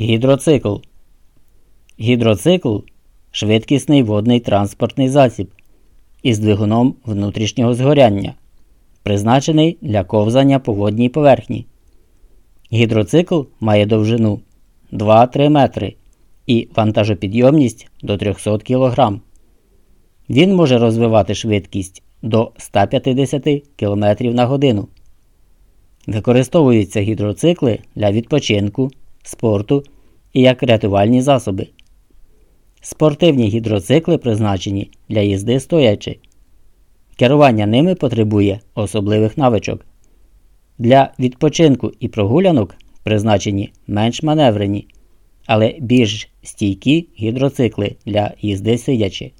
Гідроцикл. Гідроцикл швидкісний водний транспортний засіб із двигуном внутрішнього згоряння, призначений для ковзання по водній поверхні. Гідроцикл має довжину 2-3 метри і вантажопідйомність до 300 кг. Він може розвивати швидкість до 150 км на годину. Використовуються гідроцикли для відпочинку, спорту і як рятувальні засоби. Спортивні гідроцикли призначені для їзди стоячи. Керування ними потребує особливих навичок. Для відпочинку і прогулянок призначені менш маневрені, але більш стійкі гідроцикли для їзди сидячи.